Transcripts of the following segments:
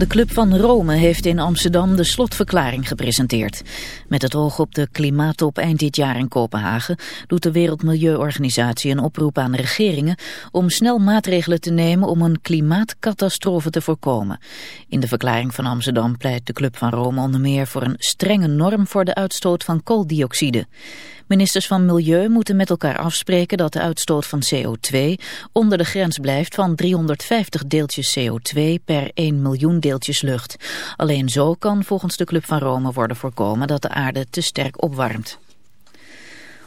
De Club van Rome heeft in Amsterdam de slotverklaring gepresenteerd. Met het oog op de klimaattop eind dit jaar in Kopenhagen... doet de Wereldmilieuorganisatie een oproep aan regeringen... om snel maatregelen te nemen om een klimaatcatastrofe te voorkomen. In de verklaring van Amsterdam pleit de Club van Rome onder meer... voor een strenge norm voor de uitstoot van kooldioxide. Ministers van Milieu moeten met elkaar afspreken dat de uitstoot van CO2 onder de grens blijft van 350 deeltjes CO2 per 1 miljoen deeltjes lucht. Alleen zo kan volgens de Club van Rome worden voorkomen dat de aarde te sterk opwarmt.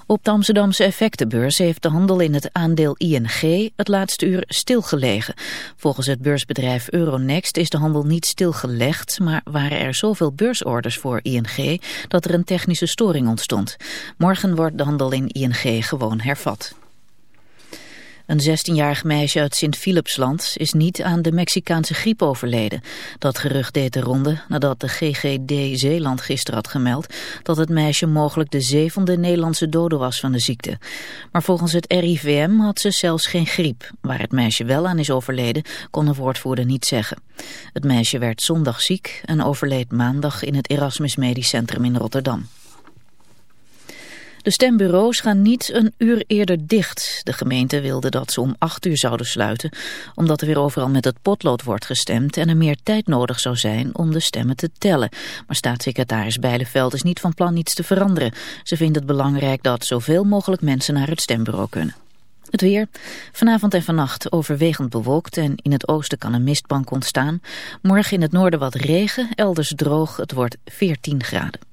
Op de Amsterdamse effectenbeurs heeft de handel in het aandeel ING het laatste uur stilgelegen. Volgens het beursbedrijf Euronext is de handel niet stilgelegd, maar waren er zoveel beursorders voor ING dat er een technische storing ontstond. Morgen wordt de handel in ING gewoon hervat. Een 16-jarig meisje uit Sint-Philipsland is niet aan de Mexicaanse griep overleden. Dat gerucht deed de ronde nadat de GGD Zeeland gisteren had gemeld dat het meisje mogelijk de zevende Nederlandse dode was van de ziekte. Maar volgens het RIVM had ze zelfs geen griep. Waar het meisje wel aan is overleden kon een woordvoerder niet zeggen. Het meisje werd zondag ziek en overleed maandag in het Erasmus Medisch Centrum in Rotterdam. De stembureaus gaan niet een uur eerder dicht. De gemeente wilde dat ze om acht uur zouden sluiten, omdat er weer overal met het potlood wordt gestemd en er meer tijd nodig zou zijn om de stemmen te tellen. Maar staatssecretaris Bijleveld is niet van plan iets te veranderen. Ze vindt het belangrijk dat zoveel mogelijk mensen naar het stembureau kunnen. Het weer. Vanavond en vannacht overwegend bewolkt en in het oosten kan een mistbank ontstaan. Morgen in het noorden wat regen, elders droog. Het wordt 14 graden.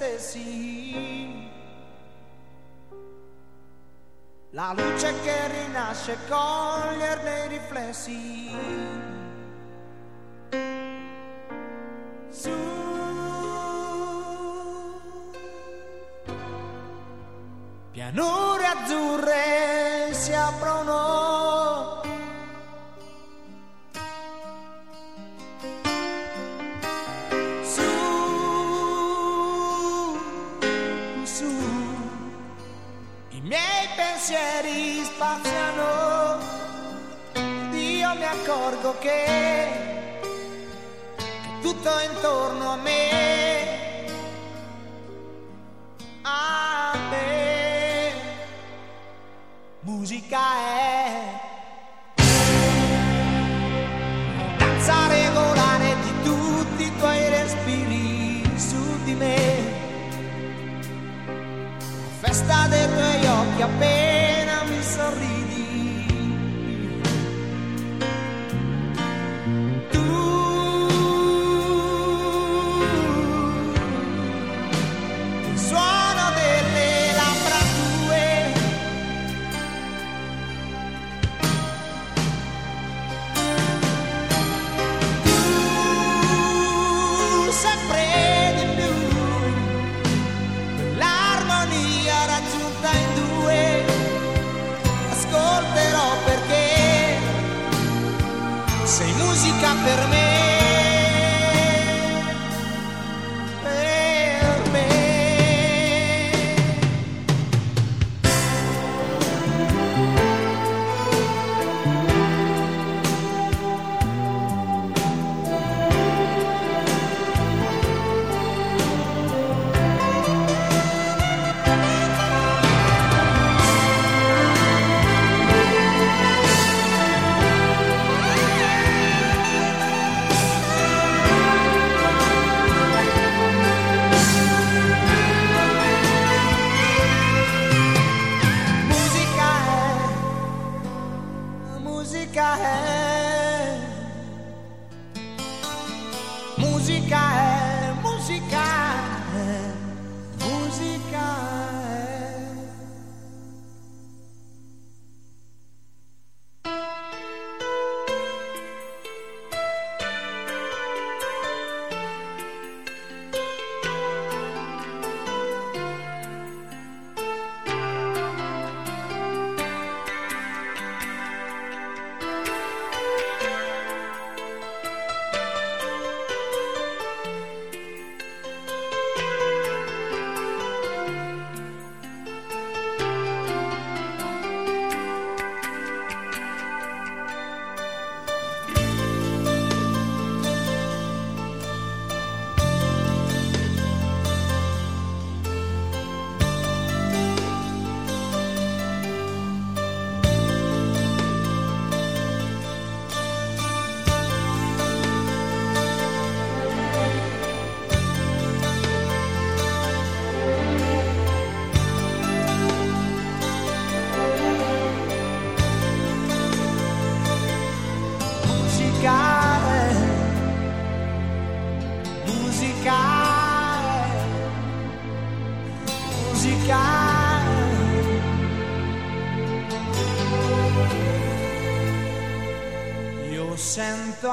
Stessi. La luce che rinasce, coglierne i riflessi.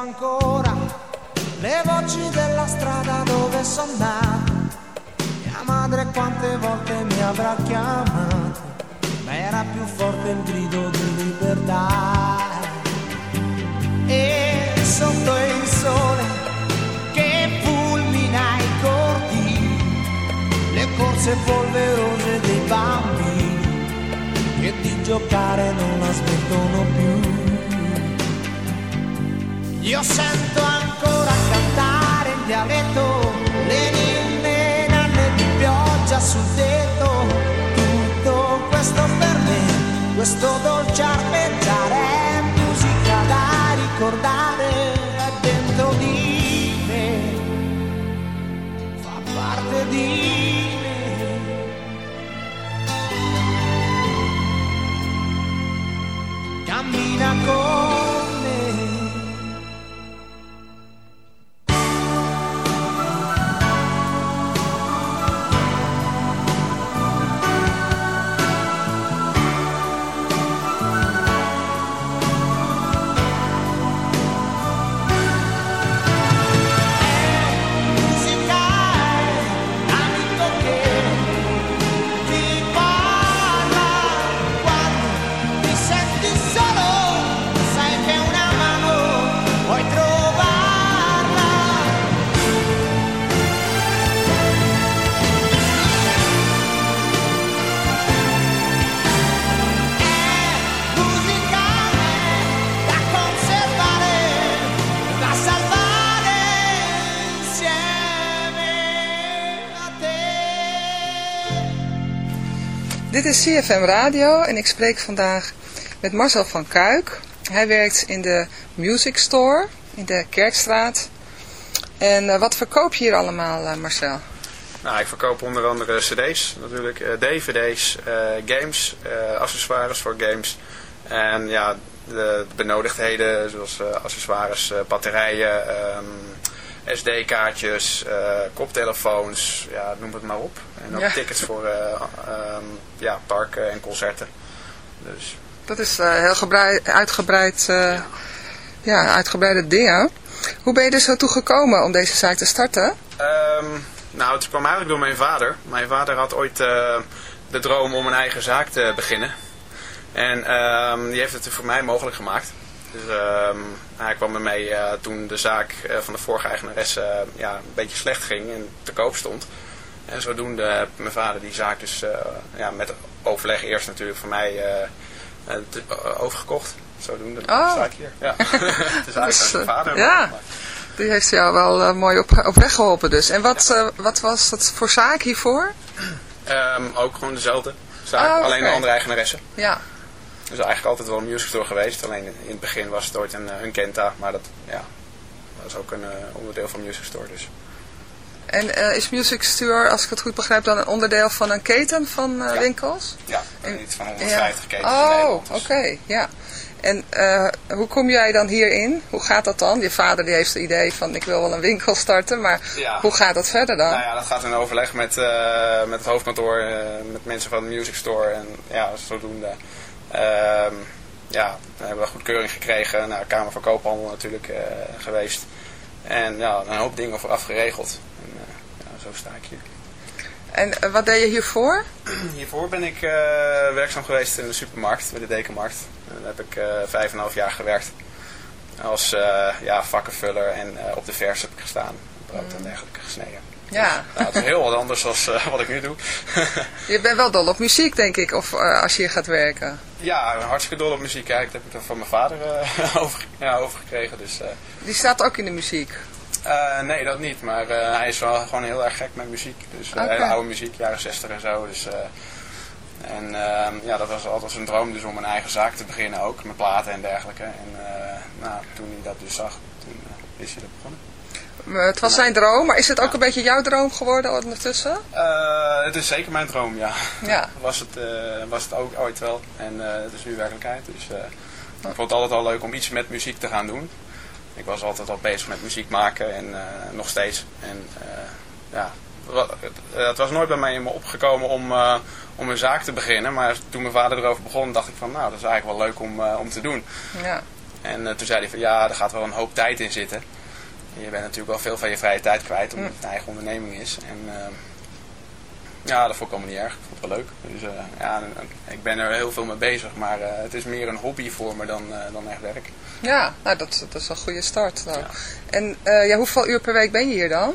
Ancora le voci della strada dove sono nato mia madre quante volte mi avrà chiamato ma era più forte il grido di libertà e sotto il sole che fulmina i corti, le corse polverose dei bambini che di giocare non la smettono più. Io sento ancora cantare in dialetto le ninne nanne di pioggia sul tetto, tutto questo per me, questo dolce arpeggiare musica da ricordare CFM Radio en ik spreek vandaag met Marcel van Kuik. Hij werkt in de Music Store in de Kerkstraat. En eh, wat verkoop je hier allemaal, eh, Marcel? Nou, ik verkoop onder andere cd's natuurlijk, eh, dvd's, games, accessoires voor games. En ja, de benodigdheden zoals accessoires, batterijen, ehm, SD-kaartjes, eh, koptelefoons, ja, noem het maar op. En ook Ja. tickets voor eh, ehm, ja, parken en concerten. Dus Dat is eh, heel gebrei- uitgebreid, eh, ja, uitgebreide dingen. Hoe ben je er zo toe gekomen om deze zaak te starten? Ehm, nou, het kwam eigenlijk door mijn vader. Mijn vader had ooit de droom om een eigen zaak te beginnen. En ehm, die heeft het voor mij mogelijk gemaakt. Dus hij kwam bij mij eh, toen de zaak eh, van de vorige eigenares eh, ja, een beetje slecht ging en te koop stond. En zodoende heeft mijn vader die zaak dus ja, met overleg eerst natuurlijk voor mij overgekocht. Zodoende Oh. de zaak hier. Ja. het is Dus, mijn eh, vader. ja. maar- Die heeft jou wel mooi op, op weg geholpen dus. En wat, wat was dat voor zaak hiervoor? Ehm, ook gewoon dezelfde zaak, Oh, alleen een andere eigenaresse. Ja, Dus eigenlijk altijd wel een music store geweest. Alleen in het begin was het ooit een, eh, Kenta, maar dat, ja, dat is ook een eh, onderdeel van music store. Dus. en eh, is Music Store, als ik het goed begrijp, dan een onderdeel van een keten van Ja. winkels? Ja, En- iets van 150 ketens in Oh, Nederland. oké, dus- ja. En hoe kom jij dan hierin? Hoe gaat dat dan? Je vader die heeft het idee van ik wil wel een winkel starten, maar Ja. hoe gaat dat verder dan? Nou ja, dat gaat in overleg met, met het hoofdkantoor, met mensen van de music store en ja, zodoende. Ehm ja, we hebben we goedkeuring gekregen. Nou, Kamer van Koophandel natuurlijk eh, geweest. En ja, een hoop dingen vooraf geregeld. En eh, ja, zo sta ik hier. En eh, wat deed je hiervoor? Hiervoor ben ik werkzaam geweest in de supermarkt, bij de Dekenmarkt. En daar heb ik vijf en een half jaar gewerkt. Als ja, vakkenvuller en op de vers heb ik gestaan. Brood en dergelijke gesneden. Ja. Dus, nou, het is heel wat anders dan wat ik nu doe. Je bent wel dol op muziek, denk ik, of eh, als je hier gaat werken. ja, hartstikke dol op muziek. Ja, dat heb ik er van mijn vader eh, over, ja, overgekregen. Dus, eh, Die staat ook in de muziek. eh, nee, dat niet. Maar eh, hij is wel gewoon heel erg gek met muziek. Dus eh, hele oude muziek, jaren 60 en zo. Dus, eh, en ehm, ja, dat was altijd zijn droom dus om een eigen zaak te beginnen ook. Met platen en dergelijke. En eh, nou, toen hij dat dus zag, toen eh, is hij er begonnen. Maar Het was zijn droom, maar is het ook een beetje jouw droom geworden ondertussen? Eh, het is zeker mijn droom, ja. Ja. was, het, eh, was het ook ooit wel. En eh, het is nu werkelijkheid. Dus eh, ik vond het altijd al leuk om iets met muziek te gaan doen. Ik was altijd al bezig met muziek maken en eh, nog steeds. En eh, ja, het, eh, was nooit bij mij in me opgekomen om, eh, om een zaak te beginnen. Maar toen mijn vader erover begon, dacht ik van nou, dat is eigenlijk wel leuk om, eh, om te doen. Ja. En eh, toen zei hij van ja, er gaat wel een hoop tijd in zitten. Je bent natuurlijk wel veel van je vrije tijd kwijt, omdat het een eigen onderneming is. En eh, ja, dat vond ik allemaal niet erg. Ik vond het wel leuk. Dus eh, ja, ik ben er heel veel mee bezig, maar eh, het is meer een hobby voor me dan, eh, dan echt werk. Ja, nou, dat, dat is een goede start. Nou. Ja. En ja, hoeveel uur per week ben je hier dan?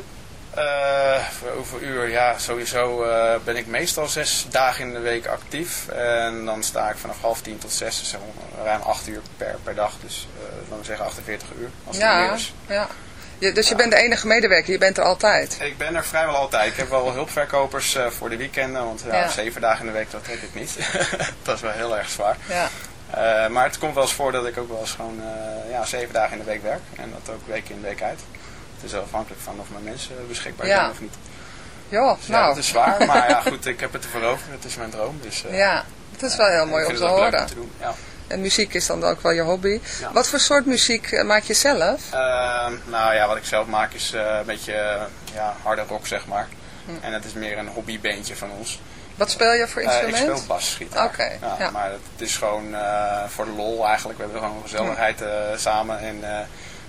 Voor hoeveel uur? Ja, sowieso ben ik meestal zes dagen in de week actief. En dan sta ik vanaf half tien tot zes, dus ruim acht uur per, per dag. Dus laten we zeggen 48 uur, als het meer Ja, is. ja. Je, dus je bent de enige medewerker, je bent er altijd. Ik ben er vrijwel altijd. Ik heb wel hulpverkopers eh, voor de weekenden, want ja, Ja. zeven dagen in de week, dat trek ik niet. dat is wel heel erg zwaar. Ja. Eh, maar het komt wel eens voor dat ik ook wel eens gewoon eh, ja, zeven dagen in de week werk. En dat ook week in week uit. Het is afhankelijk van of mijn mensen beschikbaar Ja. zijn of niet. Joh, Dus ja, nou. het is zwaar, maar ja, goed, ik heb het ervoor over. Het is mijn droom. Dus, Ja, het is wel heel mooi om te horen. te doen. Ja. En muziek is dan ook wel je hobby. Ja. Wat voor soort muziek eh, maak je zelf? Ehm, nou ja, wat ik zelf maak is eh, een beetje eh, ja, harde rock, zeg maar. Hm. En het is meer een hobbybandje van ons. Wat speel je voor Eh, ik instrument? speel basgitaar. Oké, ja, ja. Maar het is gewoon voor de lol eigenlijk. We hebben gewoon gezelligheid eh, samen. En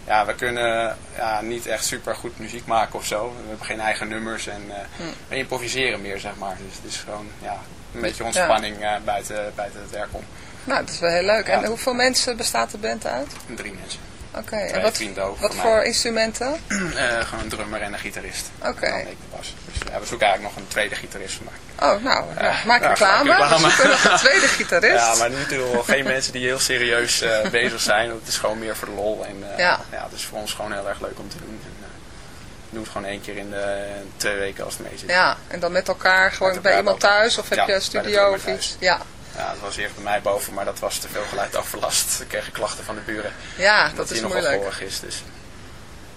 ja, we kunnen ja, niet echt super goed muziek maken of zo. We hebben geen eigen nummers en Hm. we improviseren meer, zeg maar. Dus het is gewoon ja, een beetje ontspanning buiten, buiten het werk om. Nou, dat is wel heel leuk. Ja. En hoeveel mensen bestaat de band uit? Drie mensen. Oké, en wat, ook wat voor mij. instrumenten? Eh, gewoon een drummer en een gitarist. Oké. En dan ik de bas. Dus ja, we zoeken eigenlijk nog een tweede gitarist mij. Oh, nou, maak ja, reclame. maak reclame. We zoeken nog een tweede gitarist. Ja, maar niet heel, geen mensen die heel serieus eh, bezig zijn. Het is gewoon meer voor de lol. En eh, Ja. ja. het is voor ons gewoon heel erg leuk om te doen. En, we doen het gewoon één keer in de twee weken als het mee zit. Ja, en dan met elkaar gewoon Met bij iemand thuis of heb Ja, je een studio of iets? Ja. Ja, het was eerst bij mij boven, maar dat was te veel geluidoverlast. Ik kreeg klachten van de buren. Ja, dat dat is moeilijk. is. Dus.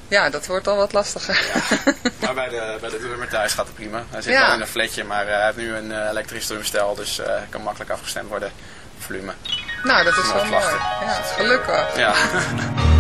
Ja, dat wordt al wat lastiger. Maar bij de, bij de drummer thuis gaat het prima. Hij zit Ja. wel in een flatje, maar eh, hij heeft nu een eh, elektrisch drumstel, dus eh, kan makkelijk afgestemd worden. Volume. nou, dat is wel mooi. Ja, gelukkig. Ja.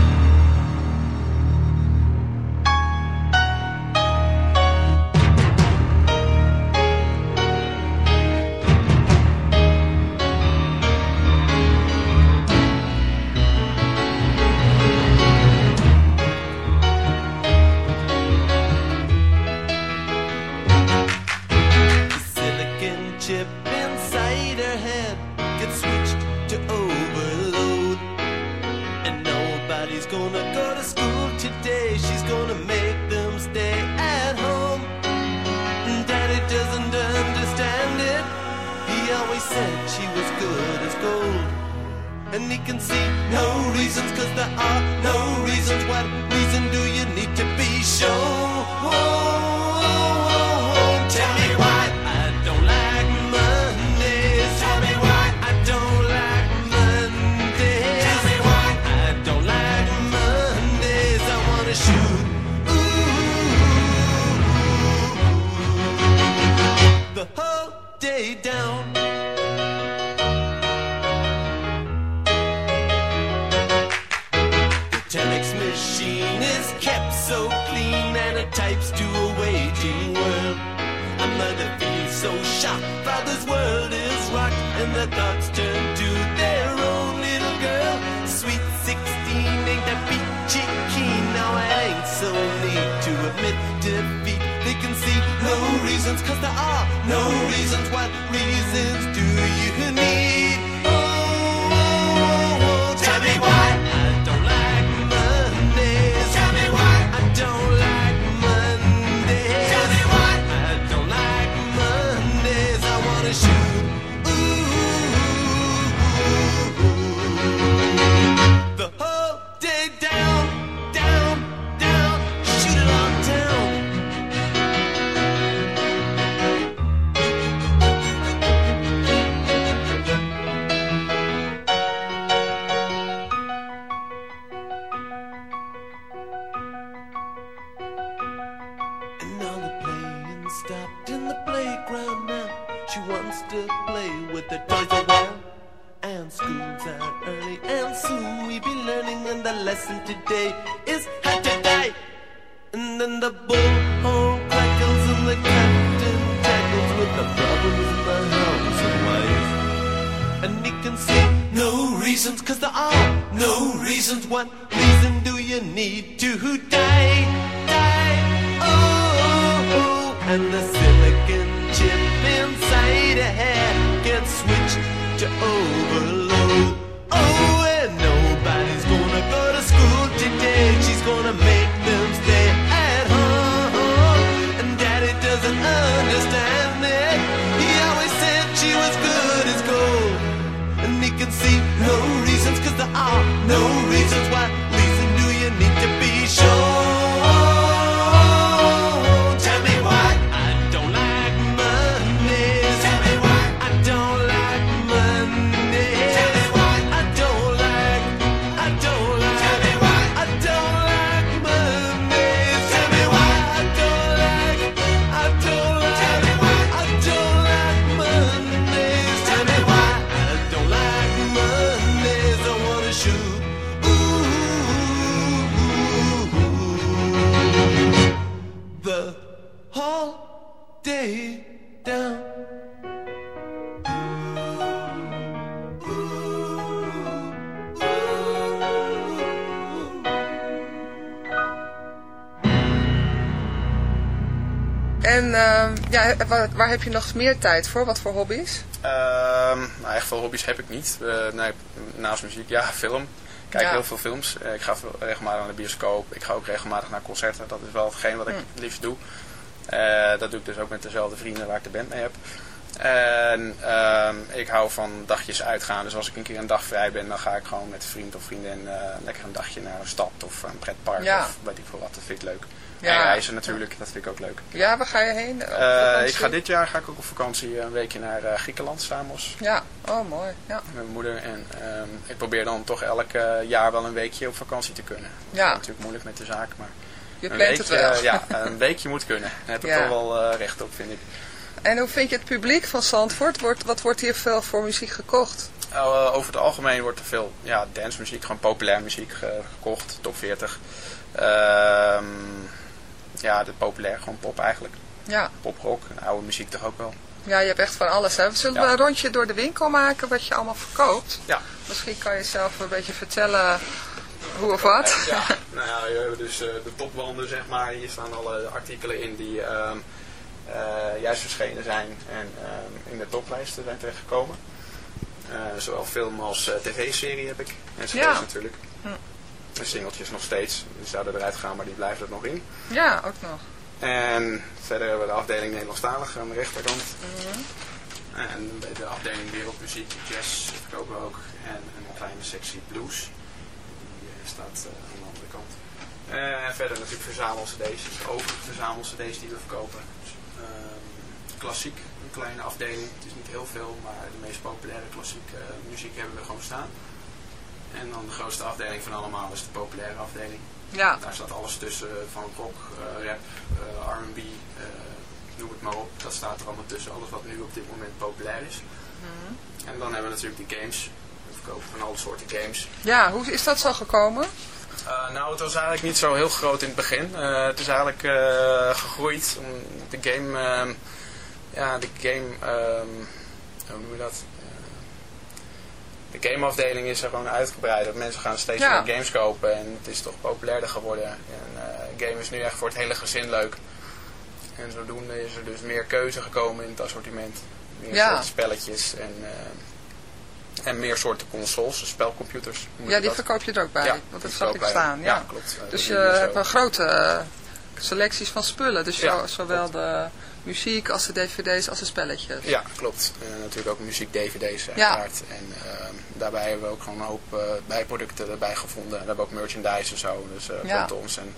waar, heb je nog meer tijd voor? Wat voor hobby's? Ehm, nou, echt veel hobby's heb ik niet. Eh, nee, naast muziek, ja, film. Ik kijk Ja. heel veel films. Eh, ik ga regelmatig naar de bioscoop. Ik ga ook regelmatig naar concerten. Dat is wel hetgeen wat ik Hm. het liefst doe. Eh, dat doe ik dus ook met dezelfde vrienden waar ik de band mee heb. En ehm, ik hou van dagjes uitgaan. Dus als ik een keer een dag vrij ben, dan ga ik gewoon met een vriend of vriendin lekker een dagje naar een stad of een pretpark Ja. of weet ik veel wat. Dat vind ik leuk. Ja. En reizen natuurlijk, dat vind ik ook leuk. Ja, waar ga je heen? Eh, ik ga dit jaar ga ik ook op vakantie een weekje naar eh, Griekenland, Samos. Ja, oh mooi. Ja. Met mijn moeder. En ehm, ik probeer dan toch elk eh, jaar wel een weekje op vakantie te kunnen. Dat Ja. is natuurlijk moeilijk met de zaak, maar Je een plant het wel. eh, ja, een weekje moet kunnen. Daar heb ik Ja. toch wel eh, recht op, vind ik. En hoe vind je het publiek van Zandvoort? Wordt, wat wordt hier veel voor muziek gekocht? Uh, over het algemeen wordt er veel ja, dancemuziek, gewoon populair muziek eh, gekocht, top 40. Ehm, ja, de populair, gewoon pop eigenlijk. Ja. Poprock, en oude muziek toch ook wel. ja, je hebt echt van alles. Hè? Zullen we een rondje door de winkel maken wat je allemaal verkoopt? Ja. Misschien kan je zelf een beetje vertellen hoe of wat. Ja, nou ja, we hebben dus eh, de topwanden, zeg maar. Hier staan alle artikelen in die ehm, eh, juist verschenen zijn en ehm, in de toplijsten zijn terechtgekomen. Eh, zowel film als tv-serie heb ik. En cd's Ja. natuurlijk. Hm. En singeltjes nog steeds. Die zouden eruit gaan, maar die blijven er nog in. Ja, ook nog. En verder hebben we de afdeling Nederlandstalig aan de rechterkant. Mhm. En de afdeling wereldmuziek, jazz verkopen we ook. En een kleine sectie blues. Die eh, staat eh, aan de andere kant. Eh, En verder natuurlijk verzamel-cd's, dus overige verzamel-cd's die we verkopen. Dus, ehm, klassiek, een kleine afdeling. Het is niet heel veel, maar de meest populaire klassieke muziek hebben we gewoon staan. En dan de grootste afdeling van allemaal is de populaire afdeling. Ja. Daar staat alles tussen van rock, eh, rap, eh, R&B, eh, noem het maar op. Dat staat er allemaal tussen, alles wat nu op dit moment populair is. Mhm. En dan hebben we natuurlijk de games. We verkopen van alle soorten games. Ja, hoe is dat zo gekomen? Nou, het was eigenlijk niet zo heel groot in het begin. Het is eigenlijk gegroeid. om De game, uh, ja, de game, um, hoe noem je dat? De gameafdeling is er gewoon uitgebreid. Mensen gaan steeds Ja. meer games kopen en het is toch populairder geworden. En game is nu echt voor het hele gezin leuk. En zodoende is er dus meer keuze gekomen in het assortiment. Meer Ja. soorten spelletjes en, en meer soorten consoles, dus spelcomputers. Ja, die dat? verkoop je er ook bij. Ja, want dat zag ik staan. Ja, ja, klopt. Eh, Dus je hebt een grote eh, selecties van spullen. Dus zowel de muziek als de dvd's als de spelletjes. Ja, klopt. En natuurlijk ook muziek-dvd's Ja. uiteraard. En ehm, daarbij hebben we ook gewoon een hoop eh, bijproducten erbij gevonden. We hebben ook merchandise en zo, dus eh Ja. ons en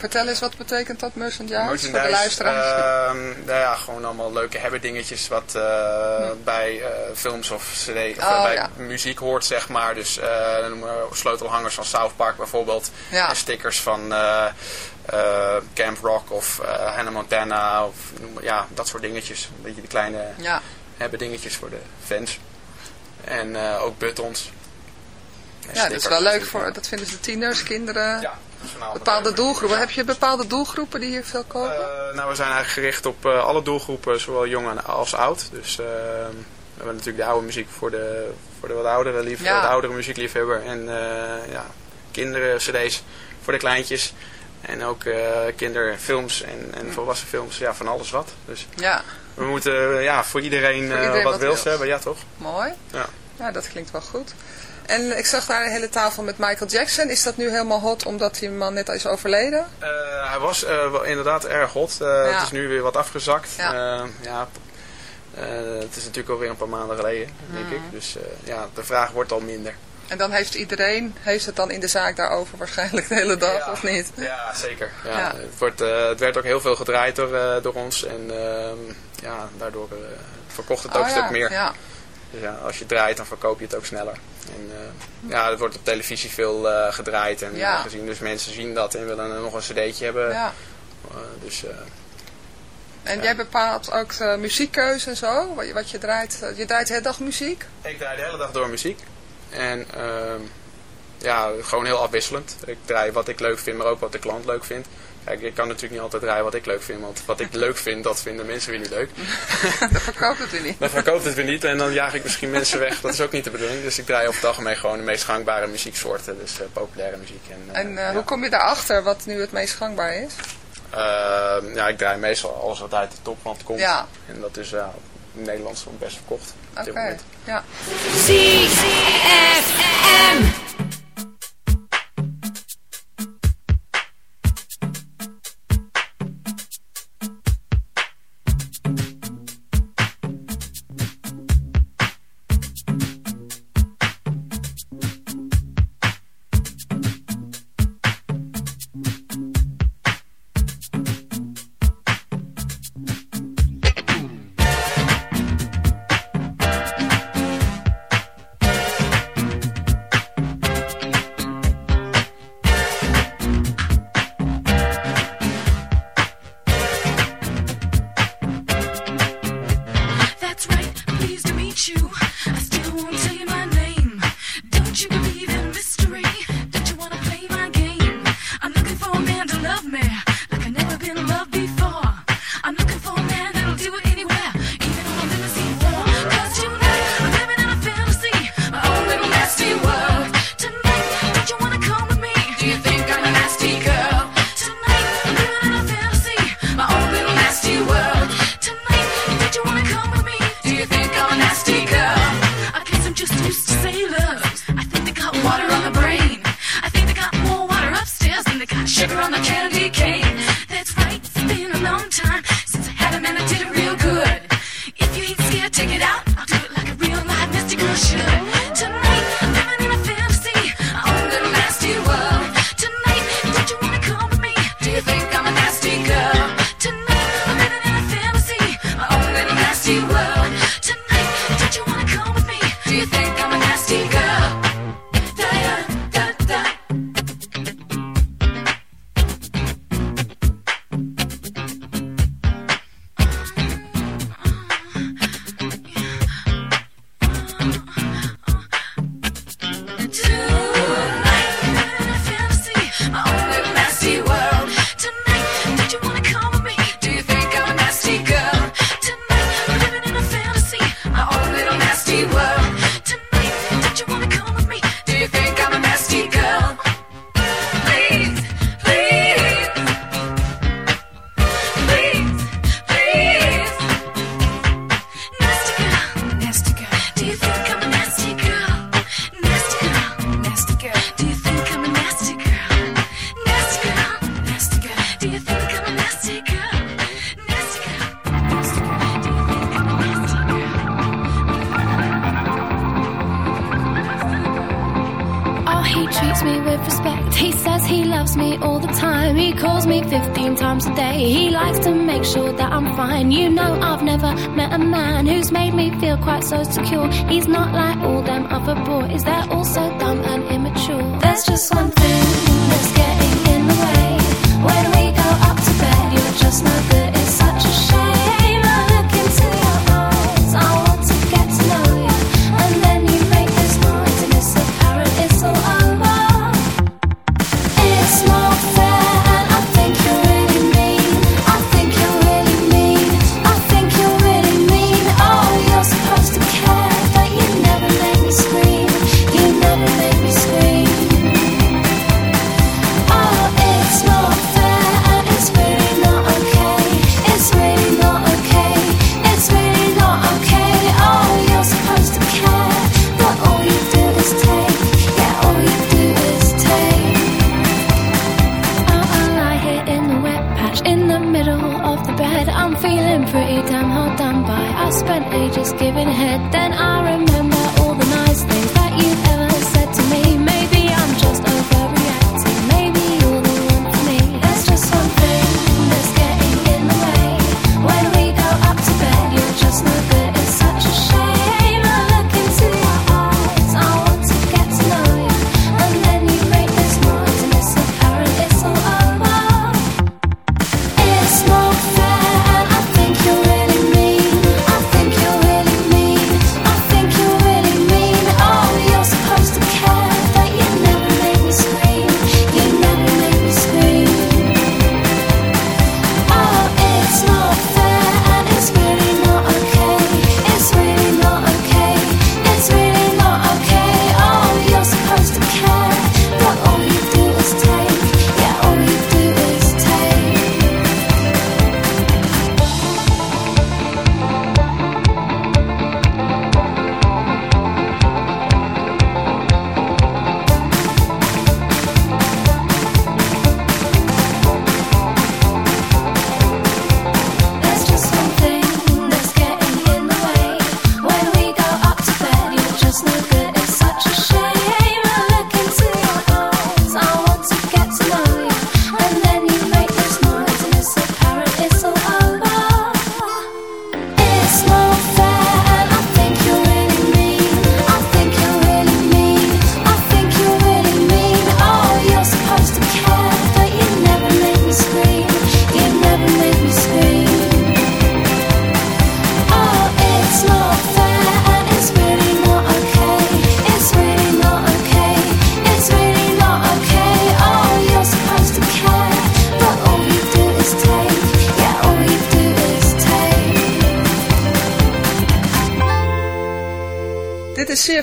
Vertel eens, wat betekent dat merchandise, voor de merchandise. luisteraars? ehm, nou ja, gewoon allemaal leuke hebberdingetjes wat eh, bij eh, films of cd of Oh, bij ja. muziek hoort, zeg maar. Dus eh, dan noemen we sleutelhangers van South Park bijvoorbeeld. Ja. En stickers van eh, eh, Camp Rock of eh, Hannah Montana of ja, dat soort dingetjes. Een beetje de kleine ja. hebben dingetjes voor de fans. En eh, ook buttons. En ja, dat is wel leuk voor, dat vinden de tieners, kinderen, Ja. Bepaalde doelgroepen. Heb je bepaalde doelgroepen die hier veel kopen? Eh, nou, we zijn eigenlijk gericht op eh, alle doelgroepen, zowel jong als oud. Dus eh, we hebben natuurlijk de oude muziek voor de, voor de wat oudere, lief, Ja. de oudere muziekliefhebber. En ja, kinderen, cd's voor de kleintjes. En ook kinderfilms en, en volwassen films, ja, van alles wat. Dus ja, we moeten ja, voor iedereen, Voor iedereen wat wat wils wils. hebben, ja toch? mooi. Ja. Ja, dat klinkt wel goed. En ik zag daar een hele tafel met Michael Jackson. Is dat nu helemaal hot omdat die man net is overleden? Eh, hij was eh, wel inderdaad erg hot. Eh, Ja. Het is nu weer wat afgezakt. Ja. Het is natuurlijk alweer een paar maanden geleden, denk Mhm. ik. Dus ja, de vraag wordt al minder. En dan heeft iedereen, heeft het dan in de zaak daarover waarschijnlijk de hele dag, Ja. of niet? Ja, zeker. Ja, Ja. Het, wordt, het werd ook heel veel gedraaid door, door ons. En ehm, ja, daardoor verkocht het ook Oh een stuk meer. Ja. Dus ja, als je draait, dan verkoop je het ook sneller. En eh, ja, het wordt op televisie veel eh, gedraaid en Ja. eh, gezien. Dus mensen zien dat en willen er nog een cd'tje hebben. ja. Dus... En jij bepaalt ook de muziekkeuze en zo, wat je, wat je draait. Je draait de hele dag muziek? Ik draai de hele dag door muziek. En ehm, ja, gewoon heel afwisselend. Ik draai wat ik leuk vind, maar ook wat de klant leuk vindt. Kijk, ik kan natuurlijk niet altijd draaien wat ik leuk vind, want wat ik leuk vind, dat vinden mensen weer niet leuk. dat verkoopt het weer niet. Dan verkoopt het weer niet en dan jaag ik misschien mensen weg. Dat is ook niet de bedoeling. Dus ik draai over het algemeen gewoon de meest gangbare muzieksoorten, dus eh, populaire muziek. En, eh, En eh, ja. hoe kom je daarachter wat nu het meest gangbaar is? Ehm, ja, ik draai meestal alles wat uit de topland komt. Ja. En dat is ja, in Nederland best verkocht op Oké, dit moment. ja. so secure. He's not like all them other boys. They're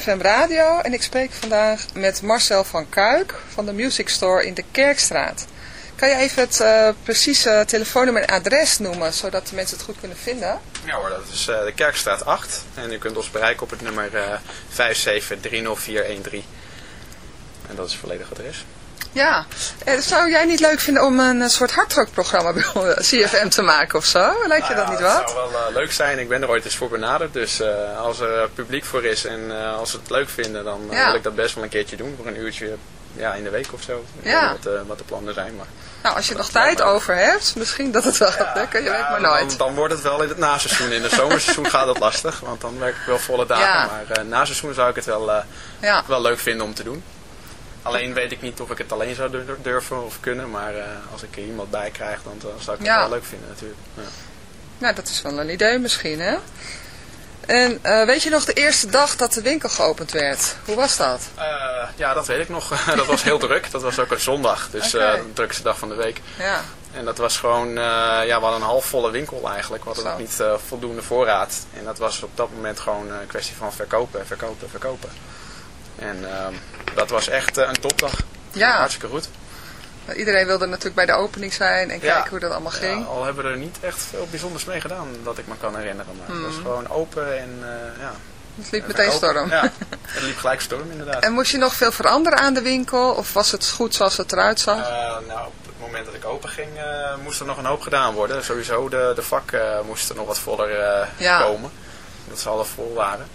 ZFM. Radio en ik spreek vandaag met Marcel van Kuik van de Music Store in de Kerkstraat. Kan je even het eh, precieze telefoonnummer en adres noemen, zodat de mensen het goed kunnen vinden? Ja hoor, dat is eh, de Kerkstraat 8. En u kunt ons bereiken op het nummer eh 5730413. En dat is het volledige adres. Ja, eh, zou jij niet leuk vinden om een eh, soort hardrockprogramma bij CFM te maken of zo? Lijkt je dat niet Nou wat? Het zou wel eh, leuk zijn. Ik ben er ooit eens voor benaderd. Dus als er publiek voor is en als ze het leuk vinden, dan wil ik dat best wel een keertje doen. Voor een uurtje ja, in de week of zo. Ja. Wat, wat de plannen zijn. Maar Nou, als je nog tijd over hebt, misschien dat het wel gaat lukken, je weet maar nooit. Dan, dan wordt het wel in het naseizoen. In het zomerseizoen gaat het lastig. Want dan werk ik wel volle dagen. Maar uh, naseizoen zou ik het wel, wel leuk vinden om te doen. Alleen weet ik niet of ik het alleen zou dur- durven of kunnen. Maar eh, als ik er iemand bij krijg, dan, dan zou ik het Ja. wel leuk vinden natuurlijk. Ja. Nou, dat is wel een idee misschien, hè? En eh, weet je nog de eerste dag dat de winkel geopend werd? Hoe was dat? Eh, ja, dat weet ik nog. dat was heel druk. Dat was ook een zondag. Dus de drukste dag van de week. Ja, En dat was gewoon, ja, we hadden een halfvolle winkel eigenlijk. We hadden Zo. nog niet voldoende voorraad. En dat was op dat moment gewoon een kwestie van verkopen, verkopen, verkopen. En ehm, dat was echt eh, een topdag. Ja. Hartstikke goed. iedereen wilde natuurlijk bij de opening zijn en Ja. kijken hoe dat allemaal Ja, ging. al hebben we er niet echt veel bijzonders mee gedaan, dat ik me kan herinneren. Maar het was Hmm. gewoon open en eh, ja. Het liep En meteen open. storm. Ja, het liep gelijk storm inderdaad. En moest je nog veel veranderen aan de winkel? Of was het goed zoals het eruit zag? Eh, nou, op het moment dat ik open ging, moest er nog een hoop gedaan worden. Sowieso de, de vakken eh, moesten nog wat voller Ja. komen. Dat ze alle vol waren.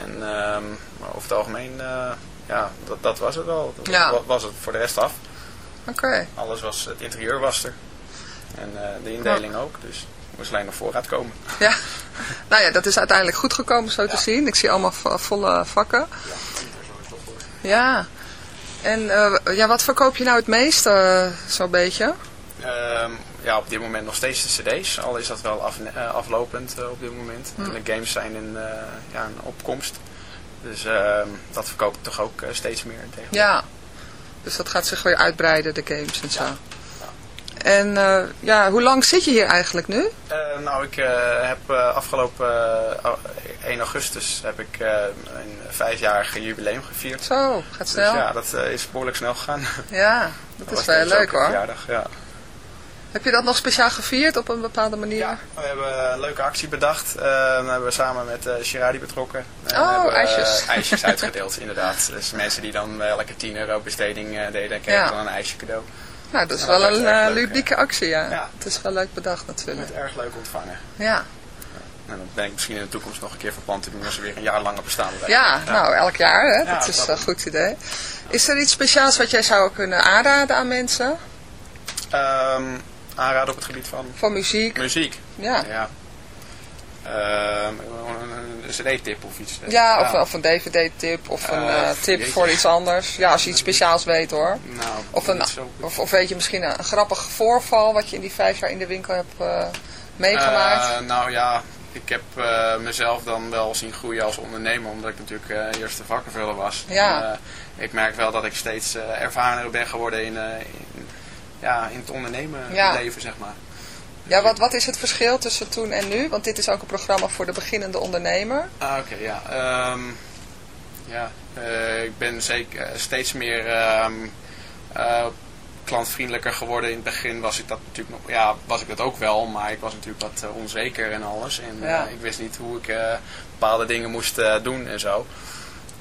En maar over het algemeen, eh, ja, dat, dat was het wel. Dat Ja. was het voor de rest af. Oké. Alles was, het interieur was er. En eh, de indeling ook. Dus moest alleen nog voorraad komen. Ja. Nou ja, dat is uiteindelijk goed gekomen zo te zien. Ik zie allemaal vo- volle vakken. Ja. En eh, ja, wat verkoop je nou het meest, eh, zo'n beetje? Ehm, ja, op dit moment nog steeds de cd's. Al is dat wel af, eh, aflopend eh, op dit moment. Hm. En de games zijn in eh, ja, een opkomst. Dus ehm, dat verkoop ik toch ook steeds meer tegenwoordig. Ja. Dus dat gaat zich weer uitbreiden, de games en zo. En ja, hoe lang zit je hier eigenlijk nu? Nou, ik heb afgelopen eh, 1 augustus heb ik een vijfjarige jubileum gevierd. Zo, gaat snel. Dus ja, dat is behoorlijk snel gegaan. Ja, dat is wel leuk hoor. verjaardag, ja. Heb je dat nog speciaal gevierd op een bepaalde manier? We hebben een leuke actie bedacht. Eh dan hebben we samen met eh Shiradi betrokken. En Oh, hebben we, eh, ijsjes. ijsjes uitgedeeld, inderdaad. Dus mensen die dan elke 10 euro besteding deden, kregen Ja. dan een ijsje cadeau. Nou, dat is Ja, wel dat een ludieke actie, ja. Ja. Het is wel leuk bedacht natuurlijk. Met erg leuk ontvangen. Ja. En dat ben ik misschien in de toekomst nog een keer van plan te doen als we weer een jaar langer bestaan. Ja, nou, elk jaar, hè. Ja, dat is dat een goed idee. Is er iets speciaals wat jij zou kunnen aanraden aan mensen? Ehm, aanraden op het gebied van Van muziek? muziek. Ja. ja. Ehm, een cd-tip of iets. Ja, of, of een dvd-tip of een Eh, eh, tip jeetje. voor iets anders. Ja, als je iets speciaals weet hoor. Nou, Of, een, of, of weet je misschien een, een grappig voorval wat je in die vijf jaar in de winkel hebt eh, meegemaakt? Nou ja, ik heb mezelf dan wel zien groeien als ondernemer, omdat ik natuurlijk eh eerst de vakkenvuller was. Ja. En, ik merk wel dat ik steeds ervarener ben geworden in, in, ja, in het ondernemen Ja. leven, zeg maar. ja, wat, wat is het verschil tussen toen en nu? Want dit is ook een programma voor de beginnende ondernemer. Ah, oké, ja. Ehm, ja, eh, ik ben zeker eh, steeds meer ehm, eh, klantvriendelijker geworden. In het begin was ik dat natuurlijk nog, ja, was ik dat ook wel, maar ik was natuurlijk wat onzeker en alles. En Ja. ik wist niet hoe ik bepaalde dingen moest doen en zo.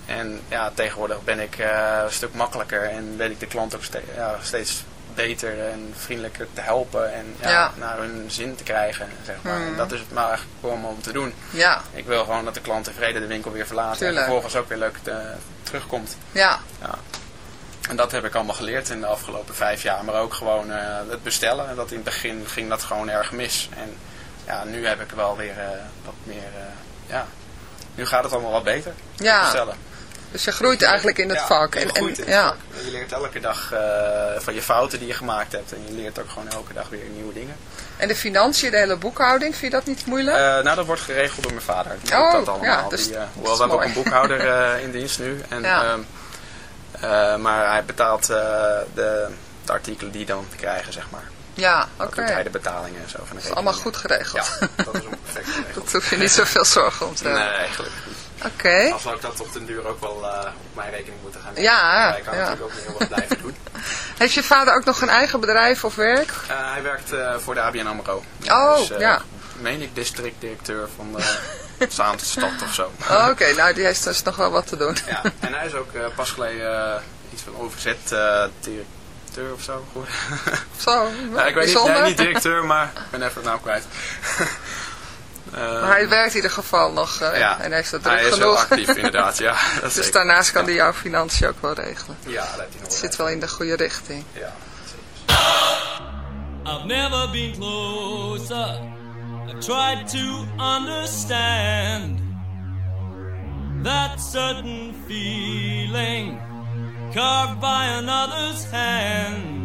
En ja, tegenwoordig ben ik een stuk makkelijker en weet ik de klant ook ja, steeds beter en vriendelijker te helpen en ja, Ja. naar hun zin te krijgen, zeg maar. En dat is het maar eigenlijk gewoon om te doen. Ja, Ik wil gewoon dat de klant tevreden de winkel weer verlaat Tuurlijk. en vervolgens ook weer leuk eh, terugkomt. ja, Ja. En dat heb ik allemaal geleerd in de afgelopen vijf jaar. Maar ook gewoon eh, het bestellen. En dat in het begin ging dat gewoon erg mis. En ja, nu heb ik wel weer eh, wat meer... ja, nu gaat het allemaal wat beter. Ja. Bestellen. Dus je groeit eigenlijk in het Ja, vak. je En, en, het ja. vak. Je leert elke dag eh, van je fouten die je gemaakt hebt. En je leert ook gewoon elke dag weer nieuwe dingen. en de financiën, de hele boekhouding, vind je dat niet moeilijk? Eh, nou, dat wordt geregeld door mijn vader. Die Oh, dat allemaal. ja, dus Die, eh, hoewel we hebben ook een boekhouder in dienst nu. En, Ja. ehm, eh, maar hij betaalt de, de artikelen die dan te krijgen, zeg maar. ja, oké. hij de betalingen en zo van de Dat is allemaal goed geregeld. Ja, dat is een perfect geregeld. Dat hoef je niet zoveel zorgen om te hebben. Nee, gelukkig niet. Oké. Al zou ik dat op den duur ook wel eh, op mijn rekening moeten gaan Ja, Maar ik kan ja. natuurlijk ook niet heel wat blijven doen. Heeft je vader ook nog een eigen bedrijf of werk? Eh, hij werkt eh, voor de ABN AMRO. Oh, eh, ja. Meen ik districtdirecteur van de Zaanstad of zo. Oh, Oké, nou die heeft dus nog wel wat te doen. Ja, en hij is ook pas geleden iets van overzet eh, directeur of zo. Goed. Zo, Ja, ik weet niet, nee, niet directeur, maar ik ben even het naam kwijt. Eh, Maar hij werkt in ieder geval nog eh, ja, en heeft het druk hij is genoeg. heel actief inderdaad, ja. Dat dus zeker. daarnaast kan hij jouw financiën ook wel regelen. Ja, dat heeft hij nog Het wel. zit wel in de goede richting. Ja. I've never been closer. I've tried to understand that certain feeling carved by another's hand.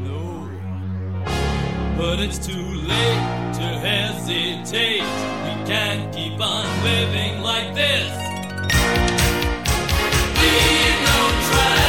But it's too late to hesitate. We can't keep on living like this. Leave no track.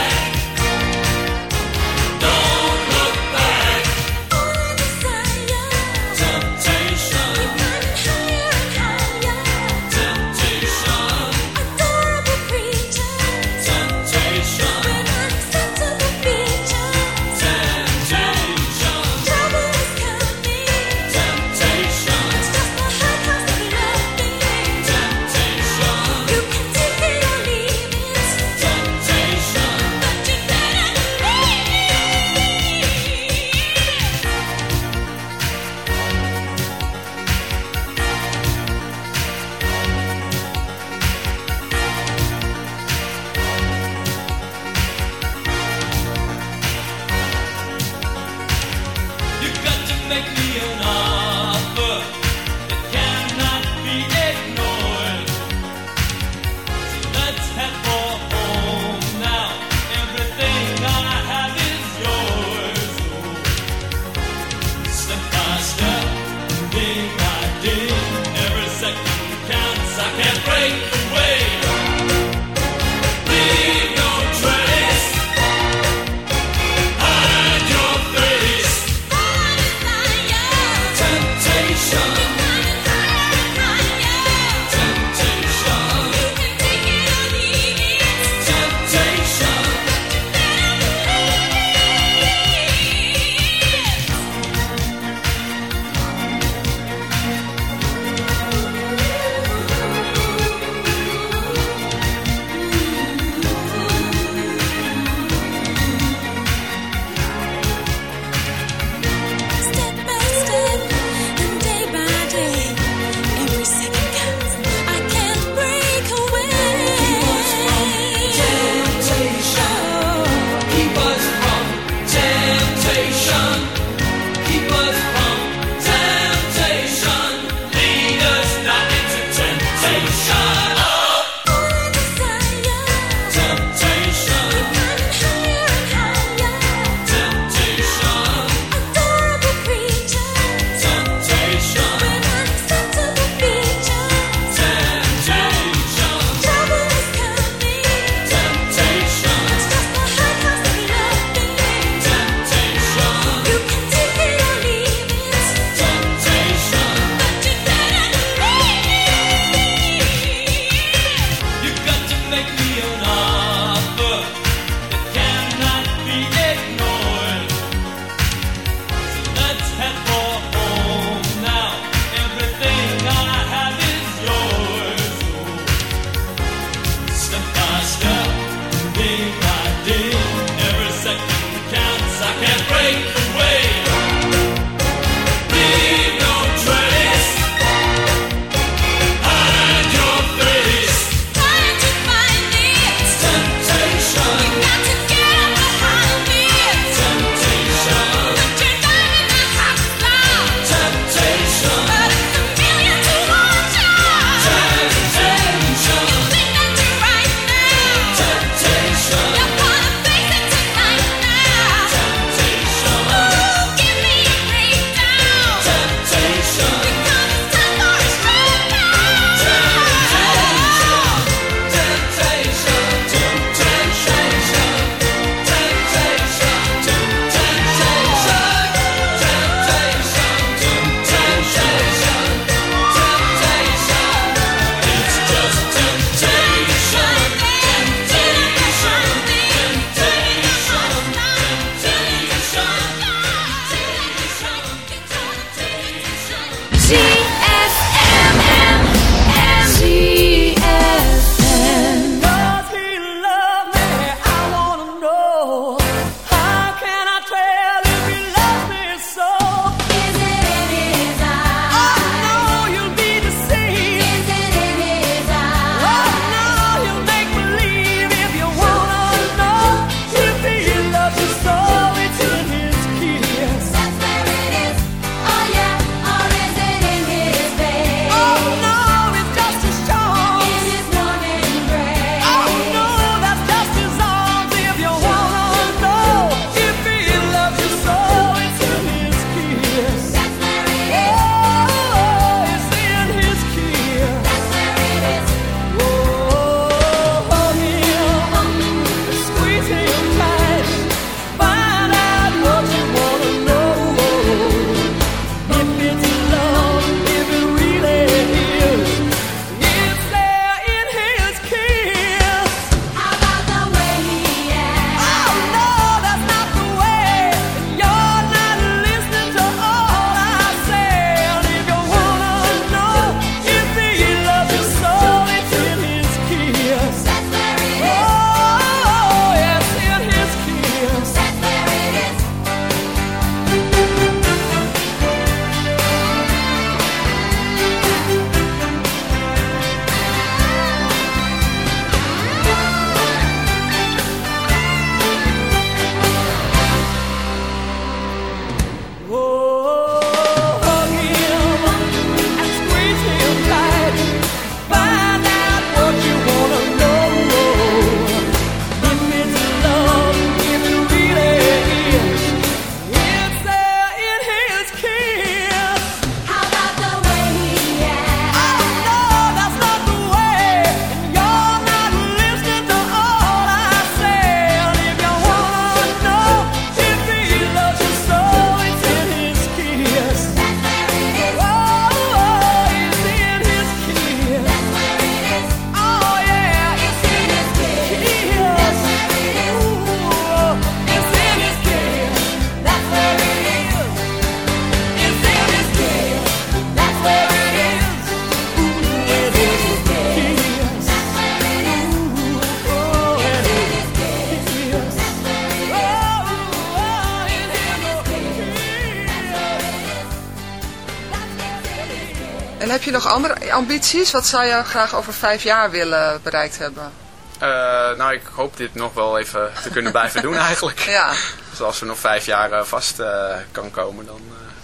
Je nog andere ambities? Wat zou je graag over vijf jaar willen bereikt hebben? Eh, nou, ik hoop dit nog wel even te kunnen blijven doen eigenlijk. Ja, Dus als er nog vijf jaar eh, vast eh, kan komen, dan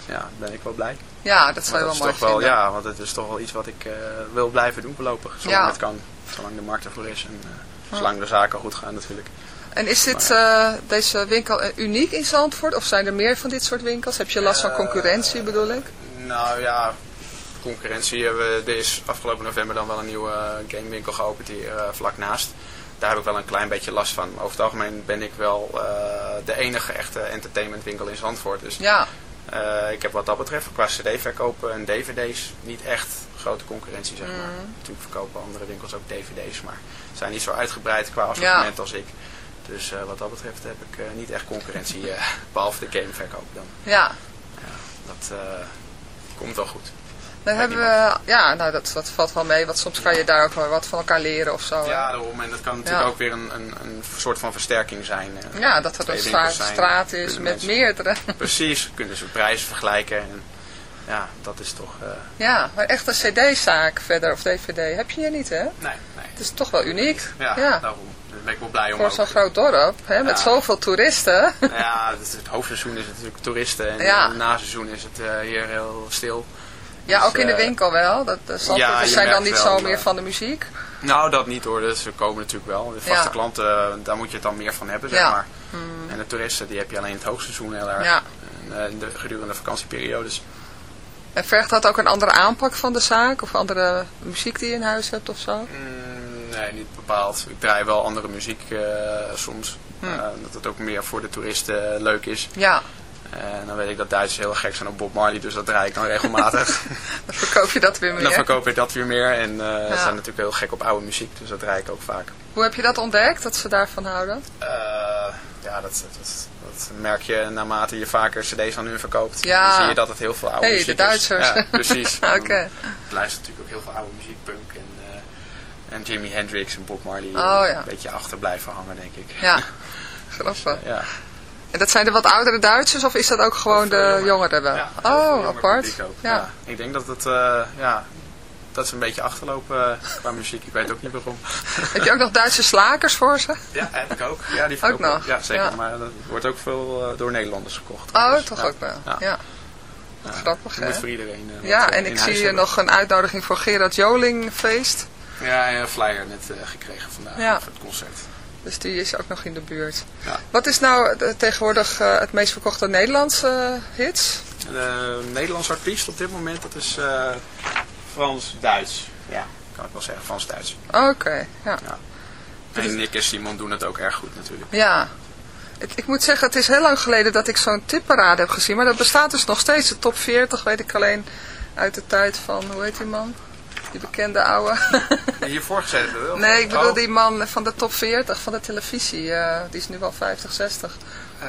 ja, ben ik wel blij. ja dat zou je wel mooi toch wel, vinden. Ja, want het is toch wel iets wat ik wil blijven doen voorlopig. Zolang Ja. het kan. Zolang de markt ervoor is en zolang de zaken goed gaan natuurlijk. En is dit, deze winkel uniek in Zandvoort? Of zijn er meer van dit soort winkels? Heb je last van concurrentie bedoel ik? Nou ja, concurrentie. hebben we- is afgelopen november dan wel een nieuwe eh, gamewinkel geopend hier eh, vlak naast. Daar heb ik wel een klein beetje last van. Over het algemeen ben ik wel eh, de enige echte entertainmentwinkel in Zandvoort. Dus Ja, ik heb wat dat betreft qua cd-verkopen en dvd's niet echt grote concurrentie zeg maar. Mm. Natuurlijk verkopen andere winkels ook dvd's, maar zijn niet zo uitgebreid qua assortiment als ik. Dus wat dat betreft heb ik niet echt concurrentie, eh, behalve de gameverkoop dan. ja. Dat eh, komt wel goed. Dan hebben we, ja, nou dat, dat valt wel mee, want soms kan je daar ook wel wat van elkaar leren of zo. Ja, daarom. En dat kan natuurlijk Ja. ook weer een, een, een soort van versterking zijn. eh. Ja, dat Twee een straat, is met mensen- meerdere. Precies, kunnen ze prijzen vergelijken. En ja, dat is toch... eh, Ja, maar echt een cd-zaak verder of dvd heb je hier niet, hè? nee, nee. Het is toch wel uniek. Ja, Ja. daarom. Daar ben ik wel blij om Voor zo'n groot dorp, hè, met zoveel toeristen. Ja, het, het hoofdseizoen is het natuurlijk toeristen. En Ja. in het naseizoen is het eh, hier heel stil. Ja, Dus, ook in de eh, winkel wel. Dat, de ja, zijn dan niet zo meer eh, van de muziek. Nou, dat niet hoor. Dus ze komen natuurlijk wel. De vaste Ja. klanten, daar moet je het dan meer van hebben, zeg Ja. maar. Hmm. En de toeristen, die heb je alleen in het hoogseizoen heel erg. Ja. En, eh, in de, gedurende de vakantieperiodes. En vergt dat ook een andere aanpak van de zaak? Of andere muziek die je in huis hebt of zo? Mm, nee, niet bepaald. Ik draai wel andere muziek soms. Hm. Eh, dat het ook meer voor de toeristen leuk is. Ja, En dan weet ik dat Duitsers heel gek zijn op Bob Marley, dus dat draai ik dan regelmatig. dan verkoop je dat weer meer. dan verkoop ik dat weer meer. En eh, ze zijn natuurlijk heel gek op oude muziek, dus dat draai ik ook vaak. Hoe heb je dat ontdekt, dat ze daarvan houden? Eh, ja, dat, dat, dat merk je naarmate je vaker cd's aan hun verkoopt. Ja. Dan zie je dat het heel veel oude hey, muziek de Duitsers. is. Ja, precies. Oké. Luister natuurlijk ook heel veel oude muziek, punk en, eh, en Jimi Hendrix en Bob Marley. Oh, eh, ja. Een beetje achter blijven hangen, denk ik. Ja, grappig. Ja. En dat zijn de wat oudere Duitsers of is dat ook gewoon de jongeren wel? Ja, oh, apart. ook. Ja. Ik denk dat het, eh, ja, dat ze een beetje achterlopen eh, qua muziek. Ik weet ook niet waarom. Heb je ook nog Duitse slakers voor ze? Ja, heb ik ook. Ja, die Ook verkopen nog? Ja, zeker. Ja. Maar dat wordt ook veel eh, door Nederlanders gekocht. Oh, Dus, toch ja. ook wel. Ja. Ja. Grappig, hè? voor iedereen eh, Ja, eh, en ik zie hier hebben. nog een uitnodiging voor Gerard Joling feest. Ja, een flyer net eh, gekregen vandaag voor het concert. Dus die is ook nog in de buurt. Ja. Wat is nou de- tegenwoordig eh, het meest verkochte Nederlandse eh, hits? De Nederlandse artiest op dit moment, dat is eh, Frans-Duits. Ja, kan ik wel zeggen, Frans-Duits. Oké, ja. Ja. En Nick en Simon doen het ook erg goed natuurlijk. Ja. Het- ik moet zeggen, het is heel lang geleden dat ik zo'n tipparade heb gezien. Maar dat bestaat dus nog steeds. De top 40 weet ik alleen uit de tijd van, hoe heet die man? Die bekende ouwe. Hiervoor gezet wel? nee, ik bedoel Oh, die man van de top 40 van de televisie. eh, die is nu wel 50, 60. eh,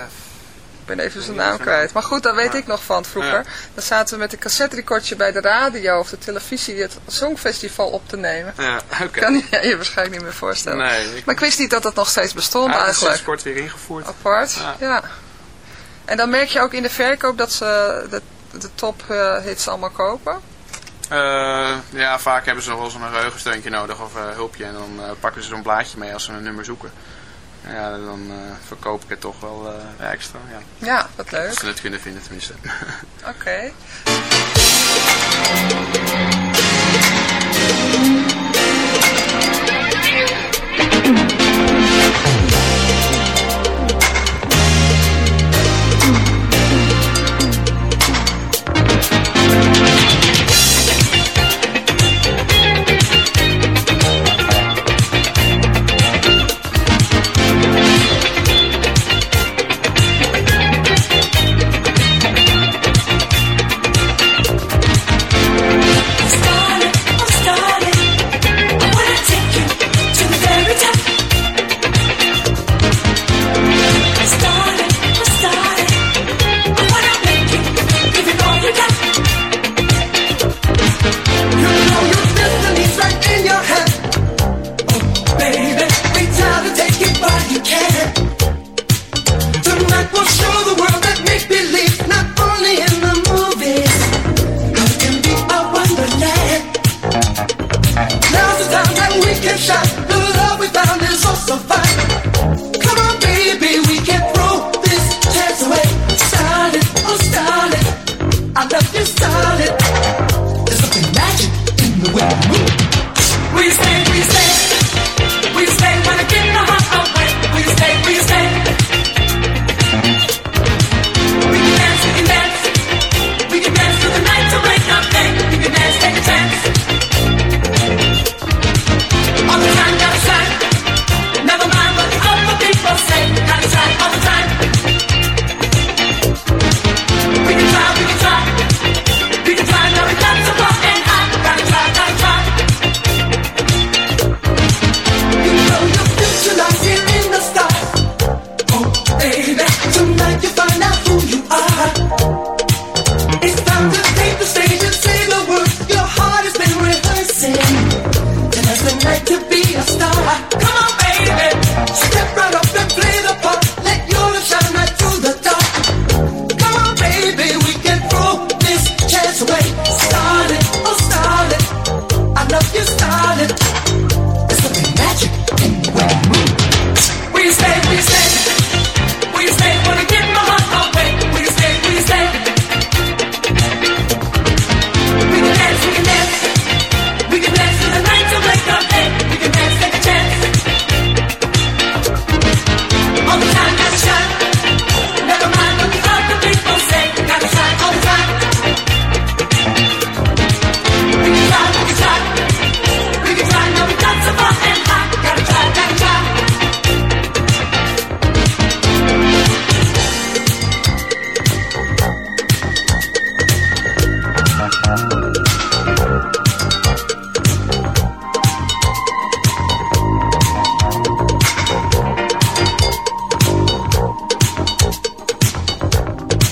Ik ben even zijn naam kwijt. Maar goed, dat weet ik nog van vroeger. Ja. Dan zaten we met een cassette-recordje bij de radio of de televisie het Songfestival op te nemen. ja, oké. Kan je je waarschijnlijk niet meer voorstellen. Nee, ik Maar ik wist niet dat het nog steeds bestond Ah, dat is eigenlijk. kort weer ingevoerd. Apart, Ja. En dan merk je ook in de verkoop dat ze de, de top eh, hits allemaal kopen. Eh, ja, vaak hebben ze nog wel eens een geheugensteuntje nodig of eh, hulpje. En dan eh, pakken ze zo'n blaadje mee als ze een nummer zoeken. Ja, dan eh, verkoop ik het toch wel eh, extra. Ja. Ja, wat Als leuk. ze het kunnen vinden tenminste. Oké.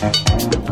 Start it,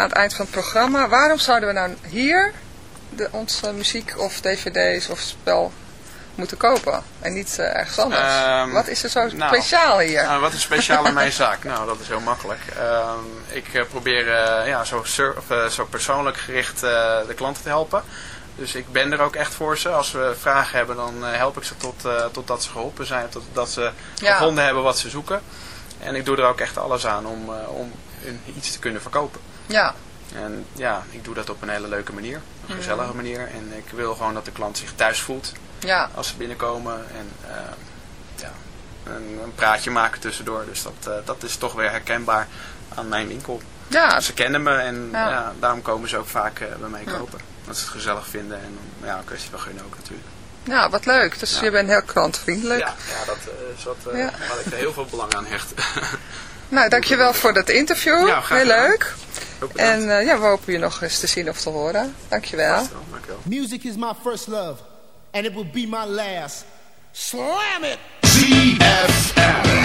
aan het eind van het programma. Waarom zouden we nou hier de, onze muziek of dvd's of spel moeten kopen? En niet eh, ergens anders? Ehm, Wat is er zo nou, speciaal hier? Nou, wat is speciaal in mijn zaak? Nou, dat is heel makkelijk. Ehm, ik eh, probeer eh, ja, zo, zo persoonlijk gericht de klanten te helpen. Dus ik ben er ook echt voor ze. Als we vragen hebben, dan help ik ze tot, totdat ze geholpen zijn. Totdat ze Ja. gevonden hebben wat ze zoeken. En ik doe er ook echt alles aan om, om hun iets te kunnen verkopen. Ja, En ja, ik doe dat op een hele leuke manier. Een Mhm. gezellige manier. En ik wil gewoon dat de klant zich thuis voelt ja. als ze binnenkomen. En eh, ja, een, een praatje maken tussendoor. Dus dat, eh, dat is toch weer herkenbaar aan mijn winkel. Ja, Ze kennen me en Ja. ja. daarom komen ze ook vaak eh, bij mij Ja. kopen. Dat ze het gezellig vinden en ja, een kwestie van gunnen ook natuurlijk. nou, wat leuk. Dus Ja. je bent heel klantvriendelijk. Ja, ja dat eh, is wat, Ja. waar ik er heel veel belang aan hecht. Nou, dankjewel voor dat interview. Ja, heel leuk. En eh, ja, we hopen je nog eens te zien of te horen. Dankjewel. Music is my first love, and it will be my last. Slam it! It's